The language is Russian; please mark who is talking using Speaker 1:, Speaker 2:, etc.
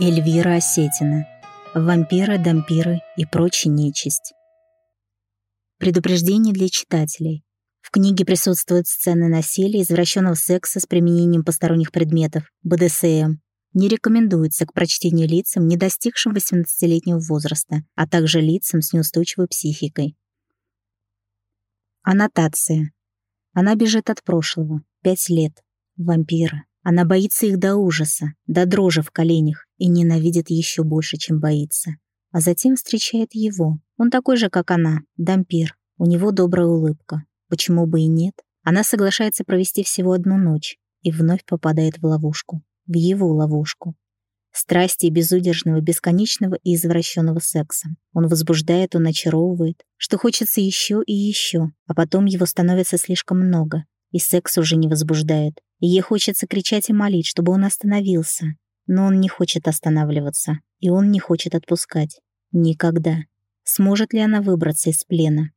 Speaker 1: Эльвира Осетина. Вампиры, дампиры и прочая нечисть. Предупреждение для читателей. В книге присутствуют сцены насилия, извращенного секса с применением посторонних предметов, БДСМ. Не рекомендуется к прочтению лицам, не достигшим 18-летнего возраста, а также лицам с неустойчивой психикой. Аннотация. Она бежит от прошлого. Пять лет. Вампиры. Она боится их до ужаса, до дрожи в коленях и ненавидит еще больше, чем боится. А затем встречает его. Он такой же, как она, дампир. У него добрая улыбка. Почему бы и нет? Она соглашается провести всего одну ночь и вновь попадает в ловушку. В его ловушку. Страсти безудержного, бесконечного и извращенного секса. Он возбуждает, он очаровывает, что хочется еще и еще, а потом его становится слишком много, и секс уже не возбуждает, Ей хочется кричать и молить, чтобы он остановился. Но он не хочет останавливаться, и он не хочет отпускать. Никогда. Сможет ли она выбраться из плена?